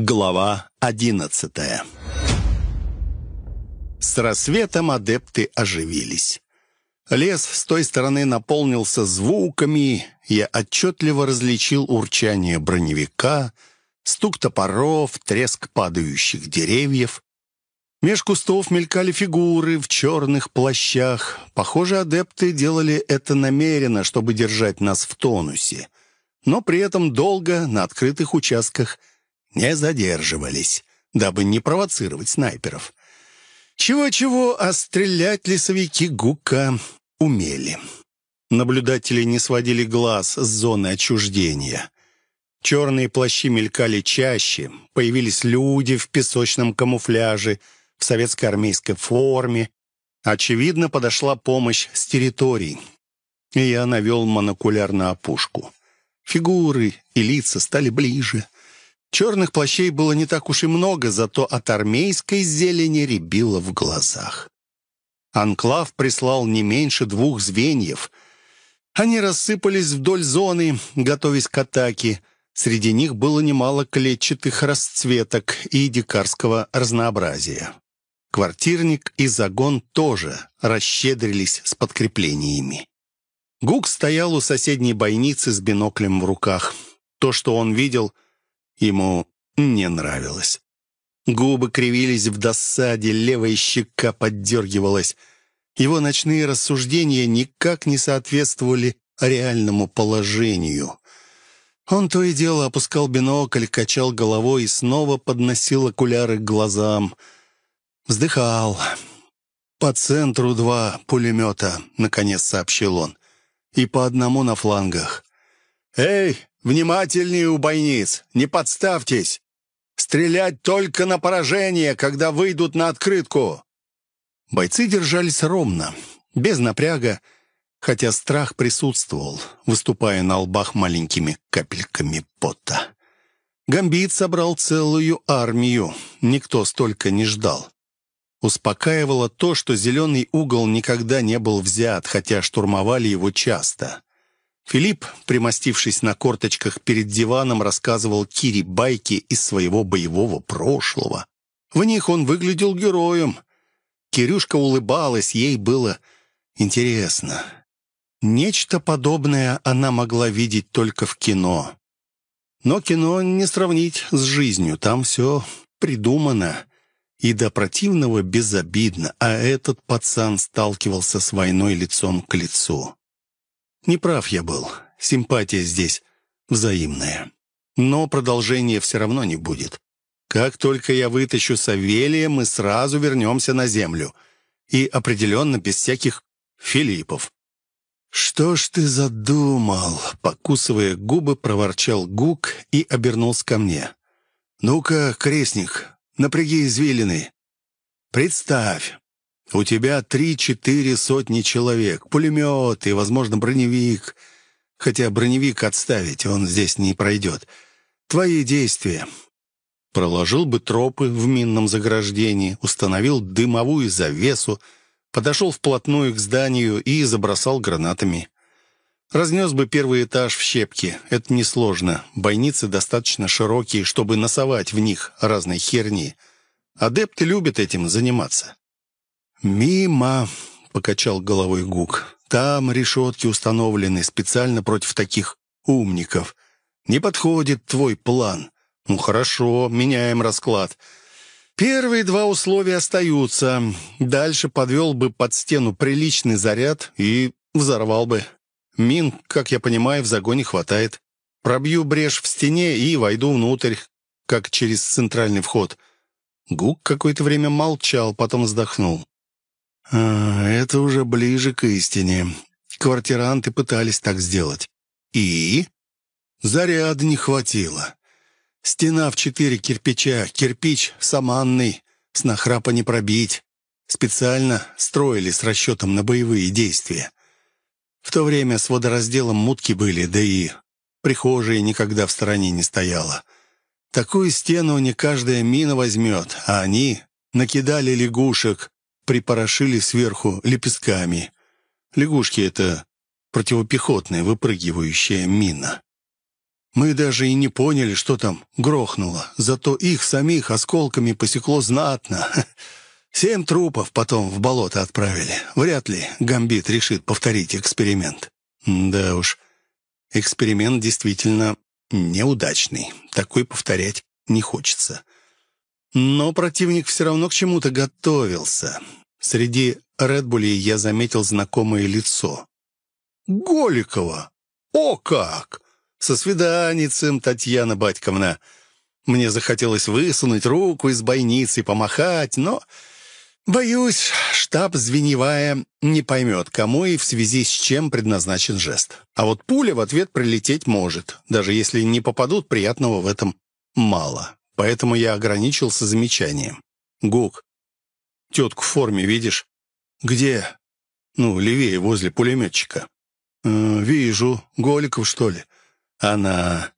Глава одиннадцатая С рассветом адепты оживились. Лес с той стороны наполнился звуками, я отчетливо различил урчание броневика, стук топоров, треск падающих деревьев. Меж кустов мелькали фигуры в черных плащах. Похоже, адепты делали это намеренно, чтобы держать нас в тонусе. Но при этом долго на открытых участках не задерживались, дабы не провоцировать снайперов. Чего-чего, а стрелять лесовики Гука умели. Наблюдатели не сводили глаз с зоны отчуждения. Черные плащи мелькали чаще, появились люди в песочном камуфляже, в советской армейской форме. Очевидно, подошла помощь с территорий. И я навел монокуляр на опушку. Фигуры и лица стали ближе — Черных плащей было не так уж и много, зато от армейской зелени рябило в глазах. Анклав прислал не меньше двух звеньев. Они рассыпались вдоль зоны, готовясь к атаке. Среди них было немало клетчатых расцветок и дикарского разнообразия. Квартирник и загон тоже расщедрились с подкреплениями. Гук стоял у соседней бойницы с биноклем в руках. То, что он видел — ему не нравилось. Губы кривились в досаде, левая щека поддергивалась. Его ночные рассуждения никак не соответствовали реальному положению. Он то и дело опускал бинокль, качал головой и снова подносил окуляры к глазам. Вздыхал. «По центру два пулемета», — наконец сообщил он. «И по одному на флангах». «Эй, Внимательнее у бойниц, не подставьтесь. Стрелять только на поражение, когда выйдут на открытку». Бойцы держались ровно, без напряга, хотя страх присутствовал, выступая на лбах маленькими капельками пота. Гамбит собрал целую армию, никто столько не ждал. Успокаивало то, что зеленый угол никогда не был взят, хотя штурмовали его часто. Филипп, примостившись на корточках перед диваном, рассказывал Кире байки из своего боевого прошлого. В них он выглядел героем. Кирюшка улыбалась, ей было интересно. Нечто подобное она могла видеть только в кино. Но кино не сравнить с жизнью, там все придумано и до противного безобидно, а этот пацан сталкивался с войной лицом к лицу. Неправ я был. Симпатия здесь взаимная. Но продолжения все равно не будет. Как только я вытащу Савелия, мы сразу вернемся на землю. И определенно без всяких Филиппов. «Что ж ты задумал?» — покусывая губы, проворчал Гук и обернулся ко мне. «Ну-ка, крестник, напряги извилины. Представь, у тебя три-четыре сотни человек, пулемет и, возможно, броневик. Хотя броневик отставить, он здесь не пройдет. Твои действия. Проложил бы тропы в минном заграждении, установил дымовую завесу, подошел вплотную к зданию и забросал гранатами. Разнес бы первый этаж в щепки. Это несложно. Бойницы достаточно широкие, чтобы носовать в них разной херни. Адепты любят этим заниматься. «Мимо», — покачал головой Гук. «Там решетки установлены специально против таких умников. Не подходит твой план. Ну хорошо, меняем расклад. Первые два условия остаются. Дальше подвел бы под стену приличный заряд и взорвал бы. Мин, как я понимаю, в загоне хватает. Пробью брешь в стене и войду внутрь, как через центральный вход». Гук какое-то время молчал, потом вздохнул. А, это уже ближе к истине. Квартиранты пытались так сделать. И? Заряда не хватило. Стена в четыре кирпича, кирпич саманный, с нахрапа не пробить. Специально строили с расчетом на боевые действия. В то время с водоразделом мутки были, да и прихожая никогда в стороне не стояла. Такую стену не каждая мина возьмет, а они накидали лягушек, припорошили сверху лепестками. Лягушки — это противопехотная выпрыгивающая мина. Мы даже и не поняли, что там грохнуло. Зато их самих осколками посекло знатно. Семь трупов потом в болото отправили. Вряд ли Гамбит решит повторить эксперимент. Да уж, эксперимент действительно неудачный. Такой повторять не хочется. Но противник все равно к чему-то готовился. Среди Редбулей я заметил знакомое лицо. «Голикова! О как! Со свиданицем, Татьяна Батьковна!» Мне захотелось высунуть руку из бойницы и помахать, но Боюсь, штаб Звеневая не поймет, кому и в связи с чем предназначен жест. А вот пуля в ответ прилететь может. Даже если не попадут, приятного в этом мало. Поэтому я ограничился замечанием. «Гук, тетку в форме видишь?» «Где?» «Ну, левее, возле пулеметчика». «Э, «Вижу. Голиков, что ли?» «Она...»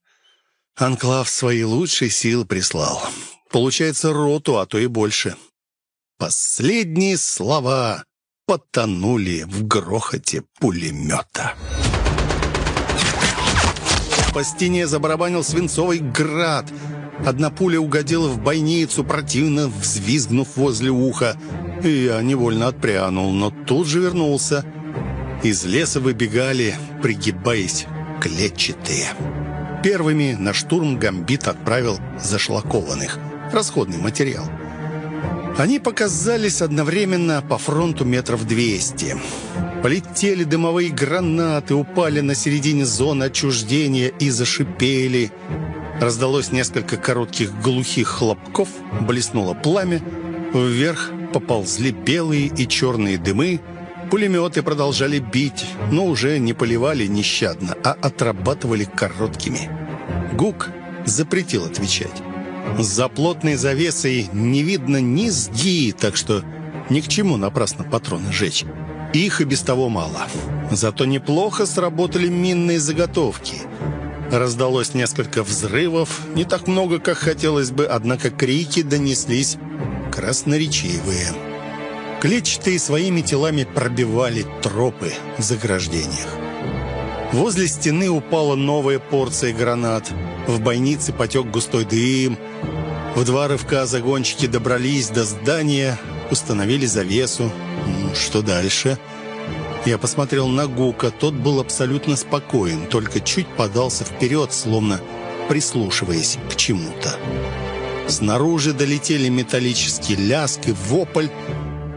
Анклав свои лучшие силы прислал. Получается, роту, а то и больше. Последние слова потонули в грохоте пулемета. По стене забарабанил свинцовый град. Одна пуля угодила в бойницу, противно взвизгнув возле уха. И я невольно отпрянул, но тут же вернулся. Из леса выбегали, пригибаясь, клетчатые. Первыми на штурм Гамбит отправил зашлакованных. Расходный материал. Они показались одновременно по фронту метров двести. Полетели дымовые гранаты, упали на середине зоны отчуждения и зашипели. Раздалось несколько коротких глухих хлопков, блеснуло пламя. Вверх поползли белые и черные дымы. Пулеметы продолжали бить, но уже не поливали нещадно, а отрабатывали короткими. Гук запретил отвечать. За плотной завесой не видно ни сги, так что ни к чему напрасно патроны жечь. Их и без того мало. Зато неплохо сработали минные заготовки. Раздалось несколько взрывов, не так много, как хотелось бы, однако крики донеслись красноречивые. Клетчатые своими телами пробивали тропы в заграждениях. Возле стены упала новая порция гранат. В бойнице потек густой дым – в два рывка загонщики добрались до здания, установили завесу. Что дальше? Я посмотрел на Гука. Тот был абсолютно спокоен, только чуть подался вперед, словно прислушиваясь к чему-то. Снаружи долетели металлический ляск и вопль.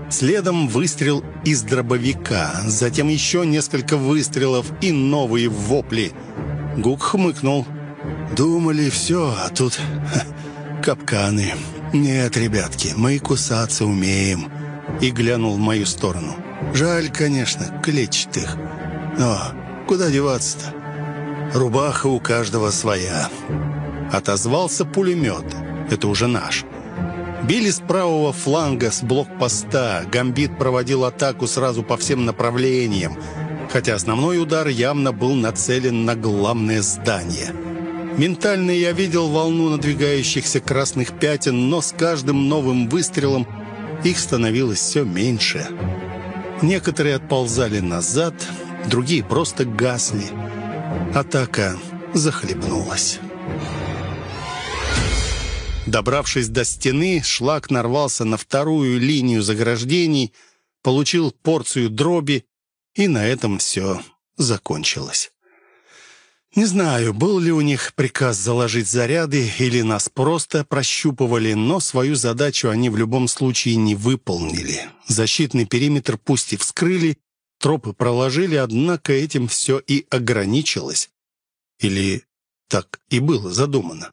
Следом выстрел из дробовика. Затем еще несколько выстрелов и новые вопли. Гук хмыкнул. «Думали, все, а тут капканы. Нет, ребятки, мы кусаться умеем». И глянул в мою сторону. Жаль, конечно, клетчатых. Но куда деваться-то? Рубаха у каждого своя. Отозвался пулемет. Это уже наш. Били с правого фланга с блокпоста. Гамбит проводил атаку сразу по всем направлениям, хотя основной удар явно был нацелен на главное здание – Ментально я видел волну надвигающихся красных пятен, но с каждым новым выстрелом их становилось все меньше. Некоторые отползали назад, другие просто гасли. Атака захлебнулась. Добравшись до стены, шлак нарвался на вторую линию заграждений, получил порцию дроби, и на этом все закончилось. Не знаю, был ли у них приказ заложить заряды или нас просто прощупывали, но свою задачу они в любом случае не выполнили. Защитный периметр пусть и вскрыли, тропы проложили, однако этим все и ограничилось. Или так и было задумано.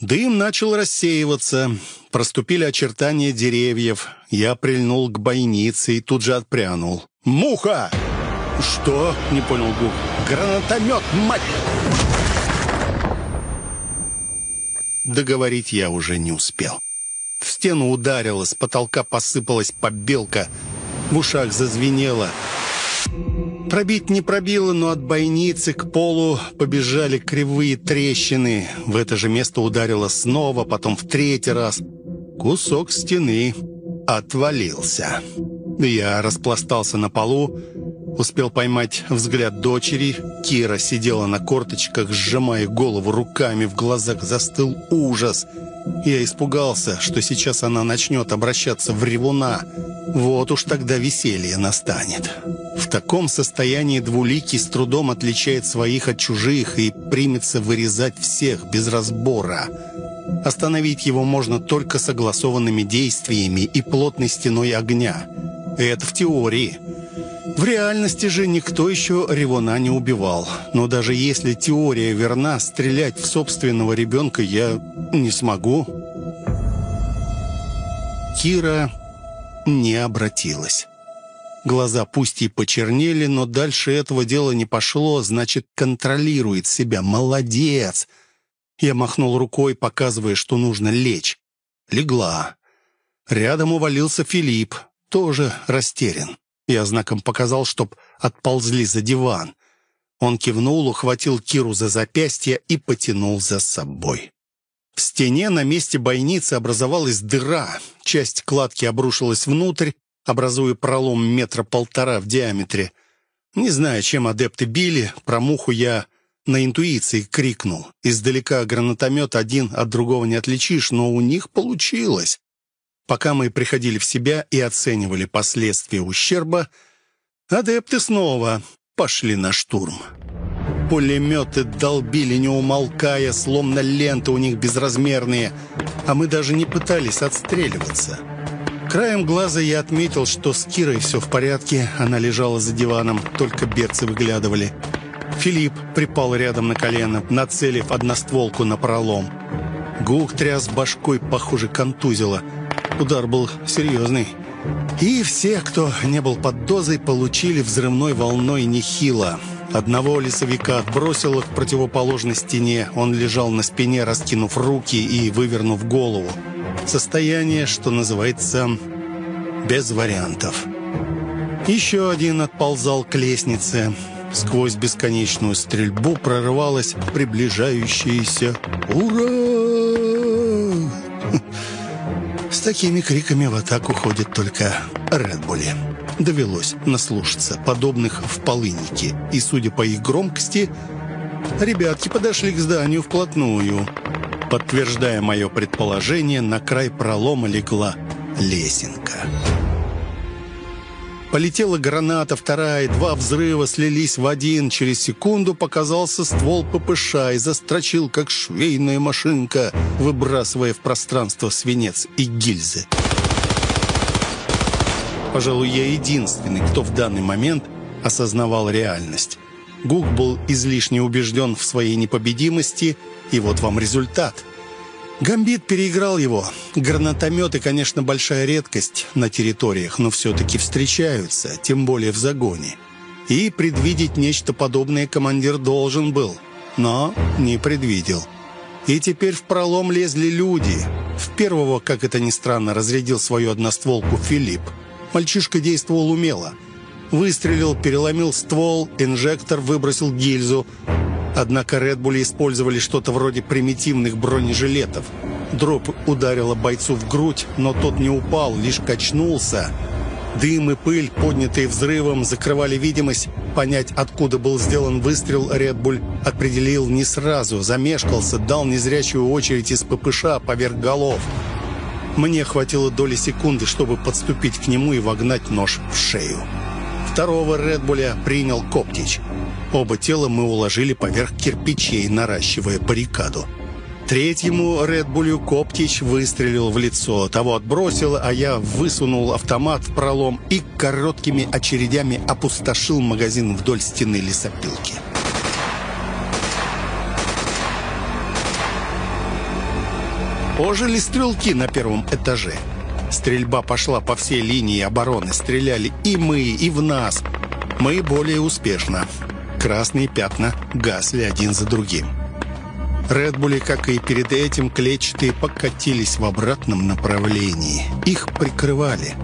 Дым начал рассеиваться, проступили очертания деревьев. Я прильнул к бойнице и тут же отпрянул. «Муха!» «Что?» — не понял Гук. «Гранатомет, мать!» Договорить я уже не успел. В стену ударило, с потолка посыпалась побелка, в ушах зазвенело. Пробить не пробило, но от бойницы к полу побежали кривые трещины. В это же место ударило снова, потом в третий раз. Кусок стены отвалился. Я распластался на полу, Успел поймать взгляд дочери. Кира сидела на корточках, сжимая голову руками. В глазах застыл ужас. Я испугался, что сейчас она начнет обращаться в ревуна. Вот уж тогда веселье настанет. В таком состоянии двуликий с трудом отличает своих от чужих и примется вырезать всех без разбора. Остановить его можно только согласованными действиями и плотной стеной огня. Это в теории. В реальности же никто еще Ревона не убивал. Но даже если теория верна, стрелять в собственного ребенка я не смогу. Кира не обратилась. Глаза пусть и почернели, но дальше этого дела не пошло, значит, контролирует себя. Молодец! Я махнул рукой, показывая, что нужно лечь. Легла. Рядом увалился Филипп, тоже растерян. Я знаком показал, чтоб отползли за диван. Он кивнул, ухватил Киру за запястье и потянул за собой. В стене на месте бойницы образовалась дыра. Часть кладки обрушилась внутрь, образуя пролом метра полтора в диаметре. Не знаю, чем адепты били, про муху я на интуиции крикнул. Издалека гранатомет один от другого не отличишь, но у них получилось. Пока мы приходили в себя и оценивали последствия ущерба, адепты снова пошли на штурм. Пулеметы долбили, не умолкая, словно ленты у них безразмерные, а мы даже не пытались отстреливаться. Краем глаза я отметил, что с Кирой все в порядке, она лежала за диваном, только берцы выглядывали. Филипп припал рядом на колено, нацелив одностволку на пролом. Гук тряс башкой, похоже, контузило. Удар был серьезный. И все, кто не был под дозой, получили взрывной волной нехило. Одного лесовика отбросило к противоположной стене. Он лежал на спине, раскинув руки и вывернув голову. Состояние, что называется, без вариантов. Еще один отползал к лестнице. Сквозь бесконечную стрельбу прорывалась приближающаяся «Ура!». Такими криками в атаку ходят только Редбули. Довелось наслушаться подобных в полыннике, и, судя по их громкости, ребятки подошли к зданию вплотную. Подтверждая мое предположение, на край пролома легла лесенка. Полетела граната, вторая, два взрыва слились в один. Через секунду показался ствол ППШ и застрочил, как швейная машинка, выбрасывая в пространство свинец и гильзы. Пожалуй, я единственный, кто в данный момент осознавал реальность. Гук был излишне убежден в своей непобедимости, и вот вам результат – Гамбит переиграл его. Гранатометы, конечно, большая редкость на территориях, но все-таки встречаются, тем более в загоне. И предвидеть нечто подобное командир должен был, но не предвидел. И теперь в пролом лезли люди. В первого, как это ни странно, разрядил свою одностволку Филипп. Мальчишка действовал умело. Выстрелил, переломил ствол, инжектор выбросил гильзу. Однако Редбули использовали что-то вроде примитивных бронежилетов. Дроп ударила бойцу в грудь, но тот не упал, лишь качнулся. Дым и пыль, поднятые взрывом, закрывали видимость. Понять, откуда был сделан выстрел, Редбуль определил не сразу. Замешкался, дал незрячую очередь из ППШ поверх голов. Мне хватило доли секунды, чтобы подступить к нему и вогнать нож в шею. Второго Редбуля принял Коптич. Оба тела мы уложили поверх кирпичей, наращивая баррикаду. Третьему Редбулю Коптич выстрелил в лицо. Того отбросил, а я высунул автомат в пролом и короткими очередями опустошил магазин вдоль стены лесопилки. Ожили стрелки на первом этаже. Стрельба пошла по всей линии обороны. Стреляли и мы, и в нас. Мы более успешно. Красные пятна гасли один за другим. Редбули, как и перед этим, клетчатые покатились в обратном направлении. Их прикрывали.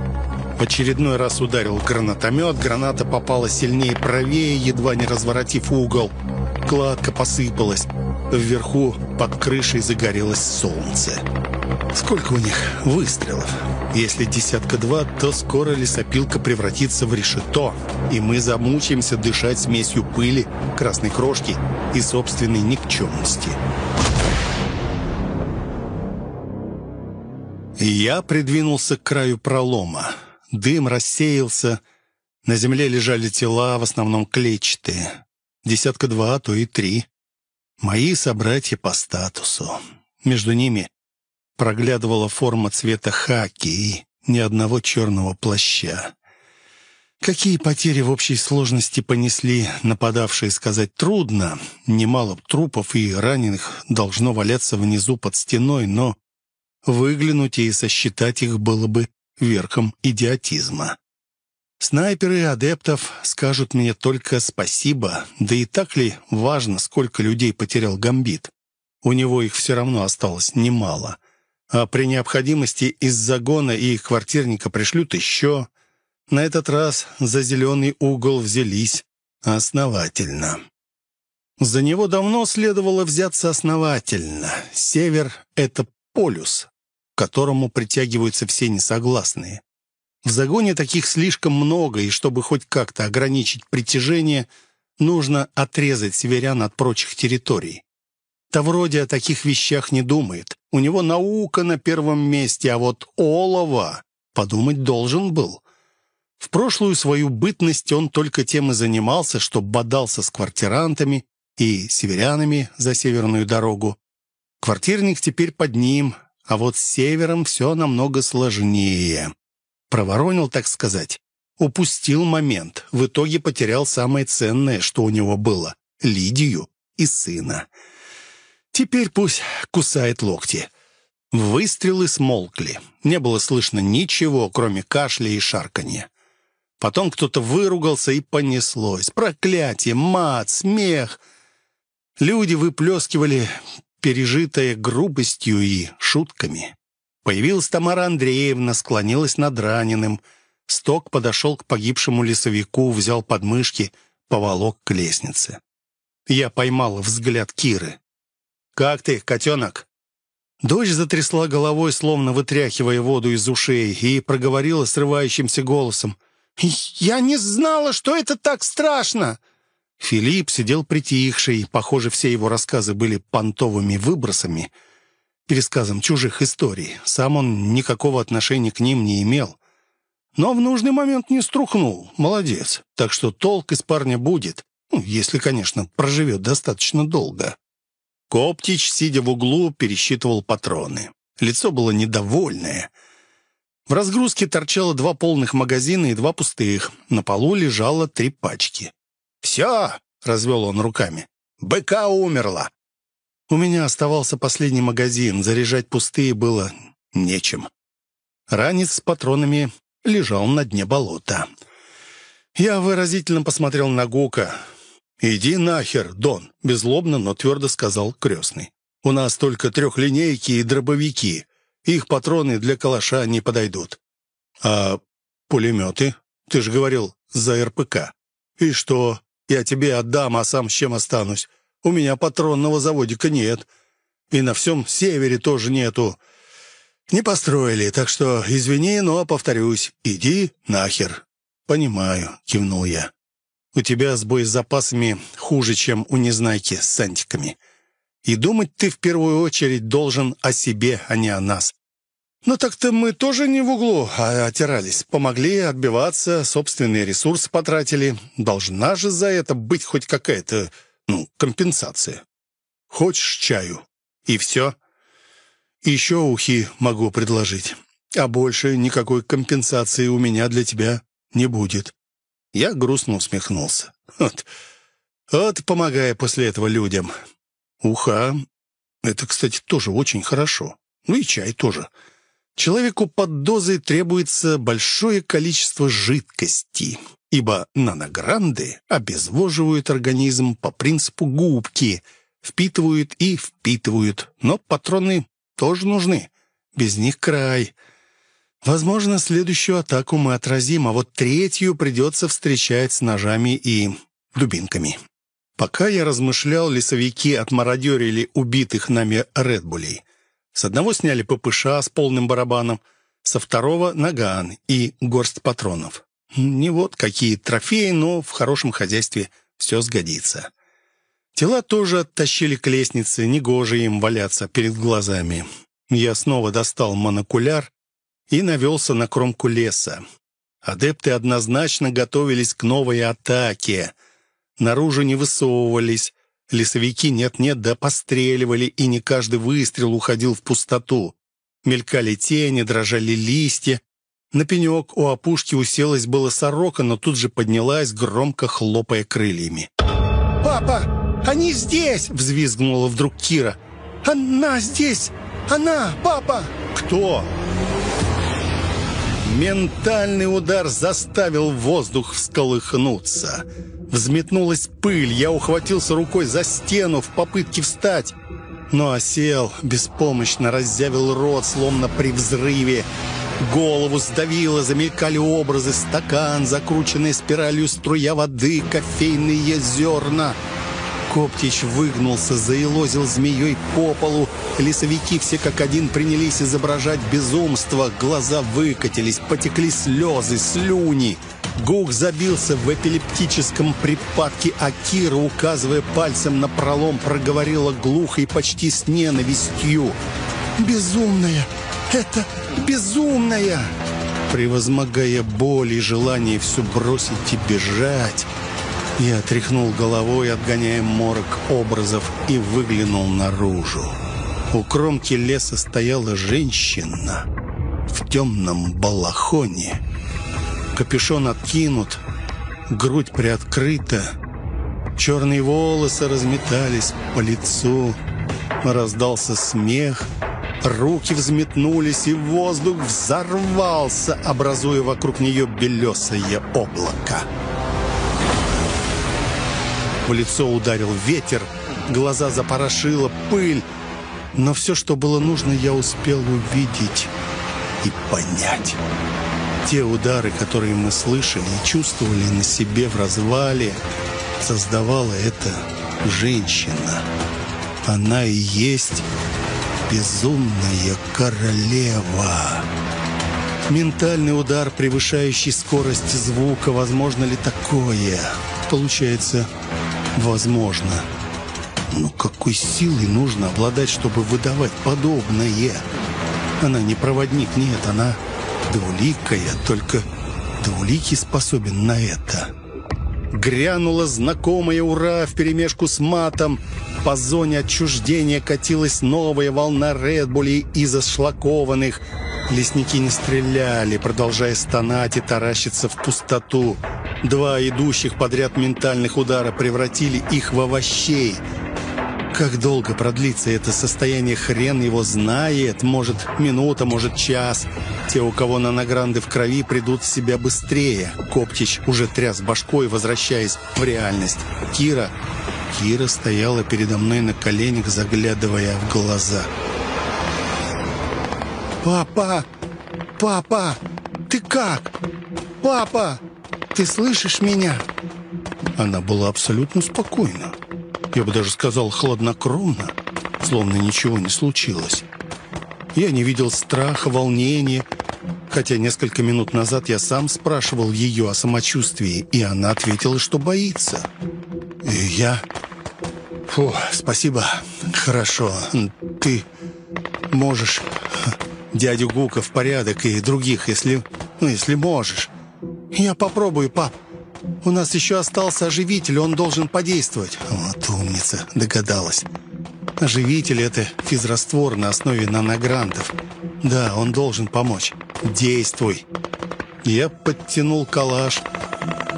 В очередной раз ударил гранатомет. Граната попала сильнее правее, едва не разворотив угол. Кладка посыпалась. Вверху под крышей загорелось солнце. Сколько у них выстрелов? Если десятка-два, то скоро лесопилка превратится в решето, и мы замучаемся дышать смесью пыли, красной крошки и собственной никчемности. Я придвинулся к краю пролома. Дым рассеялся. На земле лежали тела, в основном клетчатые. Десятка-два, а то и три. Мои собратья по статусу. Между ними проглядывала форма цвета хаки и ни одного черного плаща. Какие потери в общей сложности понесли нападавшие, сказать трудно. Немало трупов и раненых должно валяться внизу под стеной, но выглянуть и сосчитать их было бы верхом идиотизма. Снайперы адептов скажут мне только спасибо, да и так ли важно, сколько людей потерял Гамбит? У него их все равно осталось немало. А при необходимости из загона и квартирника пришлют еще. На этот раз за зеленый угол взялись основательно. За него давно следовало взяться основательно. Север — это полюс, к которому притягиваются все несогласные. В загоне таких слишком много, и чтобы хоть как-то ограничить притяжение, нужно отрезать северян от прочих территорий. Тавроди о таких вещах не думает. У него наука на первом месте, а вот олова подумать должен был. В прошлую свою бытность он только тем и занимался, что бодался с квартирантами и северянами за северную дорогу. Квартирник теперь под ним, а вот с севером все намного сложнее. Проворонил, так сказать. Упустил момент. В итоге потерял самое ценное, что у него было — Лидию и сына. Теперь пусть кусает локти. Выстрелы смолкли. Не было слышно ничего, кроме кашля и шарканья. Потом кто-то выругался и понеслось. Проклятие, мат, смех. Люди выплескивали пережитое грубостью и шутками. Появилась Тамара Андреевна, склонилась над раненым. Сток подошел к погибшему лесовику, взял подмышки, поволок к лестнице. Я поймал взгляд Киры. «Как ты, котенок?» Дочь затрясла головой, словно вытряхивая воду из ушей, и проговорила срывающимся голосом. «Я не знала, что это так страшно!» Филипп сидел притихший. Похоже, все его рассказы были понтовыми выбросами — пересказом чужих историй. Сам он никакого отношения к ним не имел. Но в нужный момент не струхнул. Молодец. Так что толк из парня будет. Ну, если, конечно, проживет достаточно долго. Коптич, сидя в углу, пересчитывал патроны. Лицо было недовольное. В разгрузке торчало два полных магазина и два пустых. На полу лежало три пачки. «Все!» — развел он руками. «Быка умерла!» У меня оставался последний магазин, заряжать пустые было нечем. Ранец с патронами лежал на дне болота. Я выразительно посмотрел на Гука. «Иди нахер, Дон», — беззлобно, но твердо сказал крестный. «У нас только трехлинейки и дробовики. Их патроны для калаша не подойдут». «А пулеметы? Ты же говорил, за РПК». «И что? Я тебе отдам, а сам с чем останусь? У меня патронного заводика нет. И на всем севере тоже нету. Не построили, так что извини, но повторюсь, иди нахер». «Понимаю», — кивнул я. «У тебя с боезапасами хуже, чем у Незнайки с сантиками. И думать ты в первую очередь должен о себе, а не о нас. «Ну так-то мы тоже не в углу, а отирались. Помогли отбиваться, собственные ресурсы потратили. Должна же за это быть хоть какая-то ну, компенсация. Хочешь чаю? И все? Еще ухи могу предложить. А больше никакой компенсации у меня для тебя не будет. Я грустно усмехнулся. Вот, вот помогая после этого людям. Уха — это, кстати, тоже очень хорошо. Ну и чай тоже. Человеку под дозой требуется большое количество жидкости ибо наногранды обезвоживают организм по принципу губки, впитывают и впитывают, но патроны тоже нужны, без них край. Возможно, следующую атаку мы отразим, а вот третью придется встречать с ножами и дубинками. Пока я размышлял, лесовики отмародерили убитых нами Редбулей. С одного сняли ППШ с полным барабаном, со второго — наган и горсть патронов. Не вот какие трофеи, но в хорошем хозяйстве все сгодится. Тела тоже оттащили к лестнице, негоже им валяться перед глазами. Я снова достал монокуляр и навелся на кромку леса. Адепты однозначно готовились к новой атаке. Наружу не высовывались. Лесовики нет-нет да постреливали, и не каждый выстрел уходил в пустоту. Мелькали тени, дрожали листья. На пенек у опушки уселась была сорока, но тут же поднялась, громко хлопая крыльями. «Папа!» Они здесь!» — взвизгнула вдруг Кира. «Она здесь! Она! Папа!» «Кто?» Ментальный удар заставил воздух всколыхнуться. Взметнулась пыль, я ухватился рукой за стену в попытке встать, но осел, беспомощно разъявил рот, словно при взрыве. Голову сдавило, замелькали образы, стакан, закрученный спиралью струя воды, кофейные зерна — Коптич выгнулся, заилозил змеей по полу. Лесовики все как один принялись изображать безумство. Глаза выкатились, потекли слезы, слюни. Гук забился в эпилептическом припадке, а Кира, указывая пальцем на пролом, проговорила глухо и почти с ненавистью. «Безумная! Это безумная!» Превозмогая боль и желание все бросить и бежать, я тряхнул головой, отгоняя морок образов, и выглянул наружу. У кромки леса стояла женщина в темном балахоне. Капюшон откинут, грудь приоткрыта, черные волосы разметались по лицу. Раздался смех, руки взметнулись, и воздух взорвался, образуя вокруг нее белесое облако. В лицо ударил ветер, глаза запорошила пыль. Но все, что было нужно, я успел увидеть и понять. Те удары, которые мы слышали и чувствовали на себе в развале, создавала эта женщина. Она и есть безумная королева. Ментальный удар, превышающий скорость звука. Возможно ли такое? Получается, Возможно. Но какой силой нужно обладать, чтобы выдавать подобное? Она не проводник, нет, она двуликая, только двуликий способен на это. Грянула знакомая «Ура!» вперемешку с матом. По зоне отчуждения катилась новая волна Редбулей из ошлакованных. Лесники не стреляли, продолжая стонать и таращиться в пустоту. Два идущих подряд ментальных удара превратили их в овощей. Как долго продлится это состояние, хрен его знает. Может, минута, может, час. Те, у кого наногранды в крови, придут в себя быстрее. Коптич уже тряс башкой, возвращаясь в реальность. Кира... Кира стояла передо мной на коленях, заглядывая в глаза. «Папа! Папа! Ты как? Папа!» Ты слышишь меня?» Она была абсолютно спокойна. Я бы даже сказал, хладнокровно, словно ничего не случилось. Я не видел страха, волнения, хотя несколько минут назад я сам спрашивал ее о самочувствии, и она ответила, что боится. И я... Фу, спасибо. Хорошо. Ты можешь дядю Гука в порядок и других, если... Ну, если можешь. «Я попробую, пап. У нас еще остался оживитель, он должен подействовать». «Вот умница, догадалась. Оживитель — это физраствор на основе наногрантов. Да, он должен помочь. Действуй». Я подтянул калаш,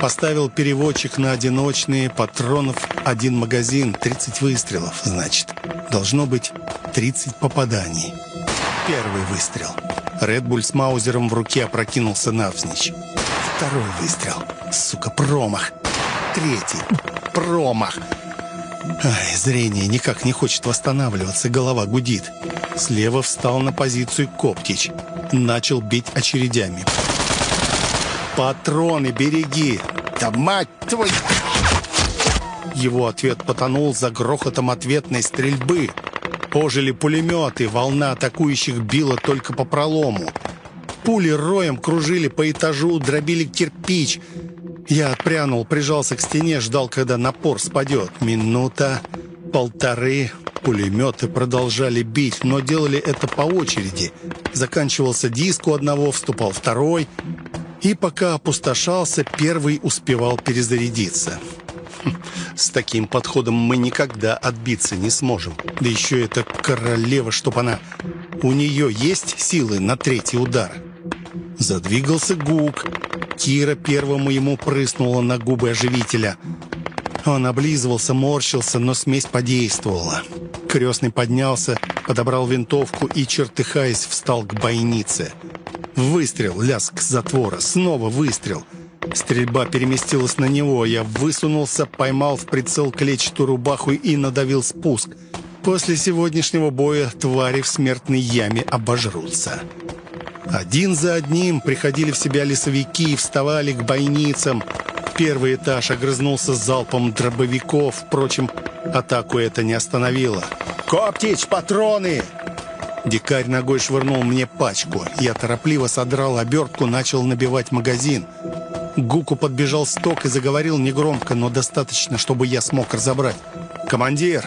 поставил переводчик на одиночные, патронов один магазин, 30 выстрелов, значит. Должно быть 30 попаданий. Первый выстрел. Редбуль с маузером в руке опрокинулся навзничь. Второй выстрел. Сука, промах. Третий. Промах. Ай, зрение никак не хочет восстанавливаться, голова гудит. Слева встал на позицию Коптич. Начал бить очередями. «Патроны береги!» «Да мать твою!» Его ответ потонул за грохотом ответной стрельбы. Ожили пулеметы, волна атакующих била только по пролому. Пули роем кружили по этажу, дробили кирпич. Я отпрянул, прижался к стене, ждал, когда напор спадет. Минута, полторы. Пулеметы продолжали бить, но делали это по очереди. Заканчивался диск у одного, вступал второй. И пока опустошался, первый успевал перезарядиться. С таким подходом мы никогда отбиться не сможем. Да еще эта королева, чтоб она... У нее есть силы на третий удар. Задвигался Гук. Кира первому ему прыснула на губы оживителя. Он облизывался, морщился, но смесь подействовала. Крестный поднялся, подобрал винтовку и, чертыхаясь, встал к бойнице. Выстрел, лязг затвора, снова выстрел — Стрельба переместилась на него. Я высунулся, поймал в прицел клетчатую рубаху и надавил спуск. После сегодняшнего боя твари в смертной яме обожрутся. Один за одним приходили в себя лесовики и вставали к бойницам. Первый этаж огрызнулся залпом дробовиков. Впрочем, атаку это не остановило. «Коптич, патроны!» Дикарь ногой швырнул мне пачку. Я торопливо содрал обертку, начал набивать магазин. Гуку подбежал сток и заговорил негромко, но достаточно, чтобы я смог разобрать. «Командир,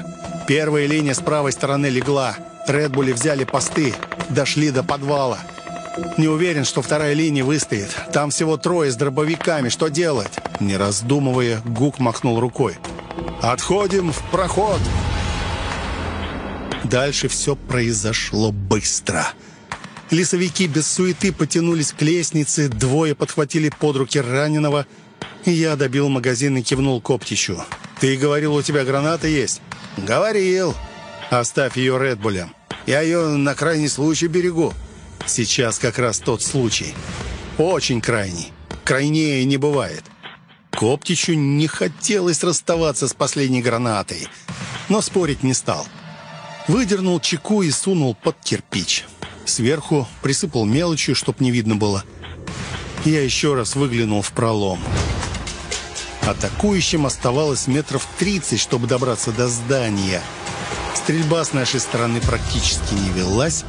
первая линия с правой стороны легла. Редбули взяли посты, дошли до подвала. Не уверен, что вторая линия выстоит. Там всего трое с дробовиками. Что делать?» Не раздумывая, Гук махнул рукой. «Отходим в проход!» Дальше все произошло быстро. Лесовики без суеты потянулись к лестнице, двое подхватили под руки раненого. Я добил магазин и кивнул Коптищу. «Ты говорил, у тебя граната есть?» «Говорил». «Оставь ее Редбулем. Я ее на крайний случай берегу». «Сейчас как раз тот случай. Очень крайний. Крайнее не бывает». Коптичу не хотелось расставаться с последней гранатой, но спорить не стал. Выдернул чеку и сунул под кирпич. Сверху присыпал мелочью, чтоб не видно было. Я еще раз выглянул в пролом. Атакующим оставалось метров 30, чтобы добраться до здания. Стрельба с нашей стороны практически не велась,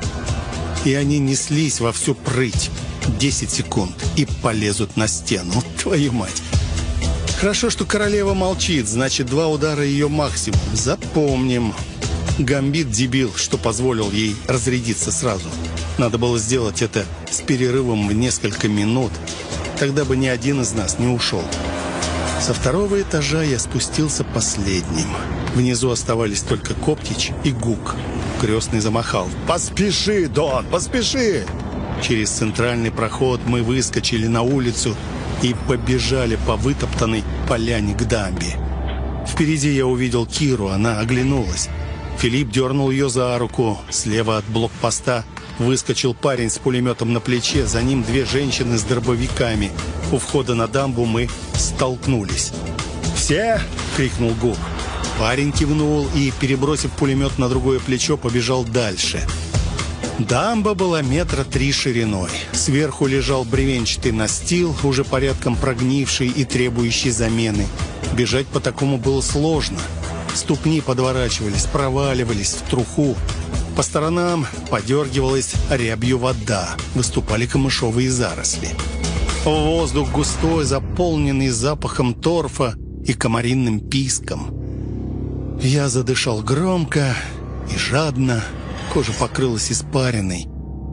и они неслись во всю прыть. 10 секунд и полезут на стену. Твою мать! Хорошо, что королева молчит, значит, два удара ее максимум. Запомним. Гамбит дебил, что позволил ей разрядиться сразу. Надо было сделать это с перерывом в несколько минут. Тогда бы ни один из нас не ушел. Со второго этажа я спустился последним. Внизу оставались только Коптич и Гук. Крестный замахал. «Поспеши, Дон, поспеши!» Через центральный проход мы выскочили на улицу и побежали по вытоптанной поляне к дамбе. Впереди я увидел Киру, она оглянулась. Филипп дернул ее за руку. Слева от блокпоста выскочил парень с пулеметом на плече. За ним две женщины с дробовиками. У входа на дамбу мы столкнулись. «Все!» — крикнул Губ. Парень кивнул и, перебросив пулемет на другое плечо, побежал дальше. Дамба была метра три шириной. Сверху лежал бревенчатый настил, уже порядком прогнивший и требующий замены. Бежать по такому было сложно — Ступни подворачивались, проваливались в труху. По сторонам подергивалась рябью вода. Выступали камышовые заросли. Воздух густой, заполненный запахом торфа и комаринным писком. Я задышал громко и жадно. Кожа покрылась испариной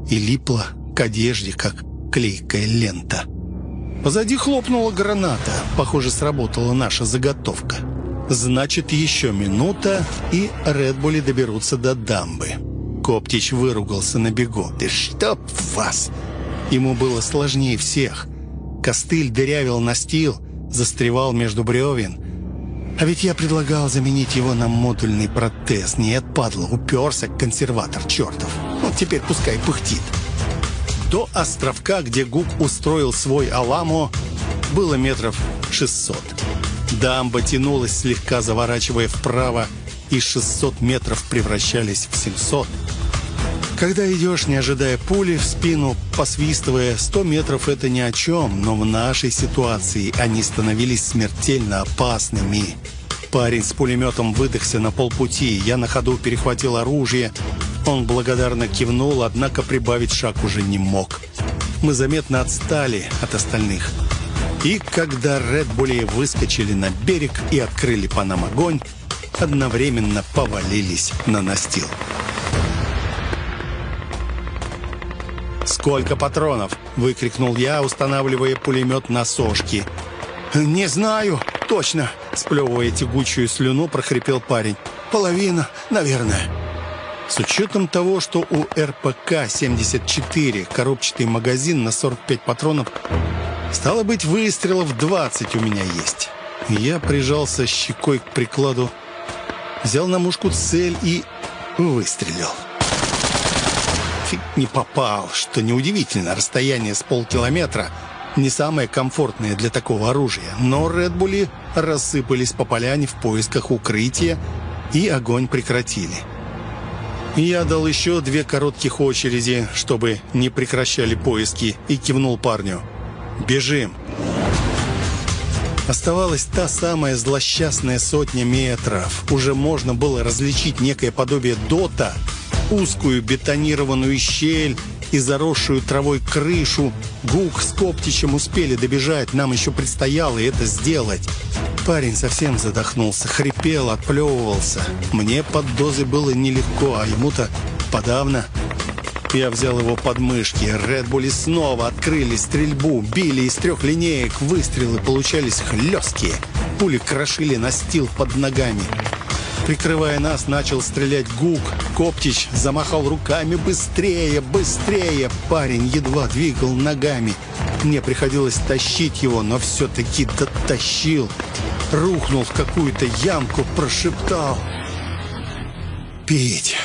и липла к одежде, как клейкая лента. Позади хлопнула граната. Похоже, сработала наша заготовка. Значит, еще минута, и Редбули доберутся до дамбы. Коптич выругался на бегу. «Ты чтоб вас!» Ему было сложнее всех. Костыль дырявил настил, застревал между бревен. А ведь я предлагал заменить его на модульный протез. Нет, падла, уперся консерватор чертов. Ну, теперь пускай пыхтит. До островка, где Гук устроил свой Аламо, было метров шестьсот. Дамба тянулась, слегка заворачивая вправо, и 600 метров превращались в 700. Когда идешь, не ожидая пули, в спину, посвистывая, 100 метров это ни о чем, но в нашей ситуации они становились смертельно опасными. Парень с пулеметом выдохся на полпути. Я на ходу перехватил оружие. Он благодарно кивнул, однако прибавить шаг уже не мог. Мы заметно отстали от остальных. И когда Редбули выскочили на берег и открыли по нам огонь, одновременно повалились на настил. «Сколько патронов?» — выкрикнул я, устанавливая пулемет на сошки. «Не знаю точно», — сплевывая тягучую слюну, прохрипел парень. «Половина, наверное». С учетом того, что у РПК-74 коробчатый магазин на 45 патронов, стало быть, выстрелов 20 у меня есть. Я прижался щекой к прикладу, взял на мушку цель и выстрелил фиг не попал, что неудивительно, расстояние с полкилометра не самое комфортное для такого оружия. Но Редбули рассыпались по поляне в поисках укрытия, и огонь прекратили. Я дал еще две коротких очереди, чтобы не прекращали поиски, и кивнул парню. «Бежим!» Оставалась та самая злосчастная сотня метров. Уже можно было различить некое подобие дота — узкую бетонированную щель и заросшую травой крышу. Гук с Коптичем успели добежать, нам еще предстояло это сделать. Парень совсем задохнулся, хрипел, отплевывался. Мне под дозой было нелегко, а ему-то подавно. Я взял его под мышки. Редбули снова открыли стрельбу, били из трех линеек. Выстрелы получались хлесткие. Пули крошили настил под ногами. Прикрывая нас, начал стрелять Гук. Коптич замахал руками «Быстрее! Быстрее!» Парень едва двигал ногами. Мне приходилось тащить его, но все-таки дотащил. Рухнул в какую-то ямку, прошептал «Пить!»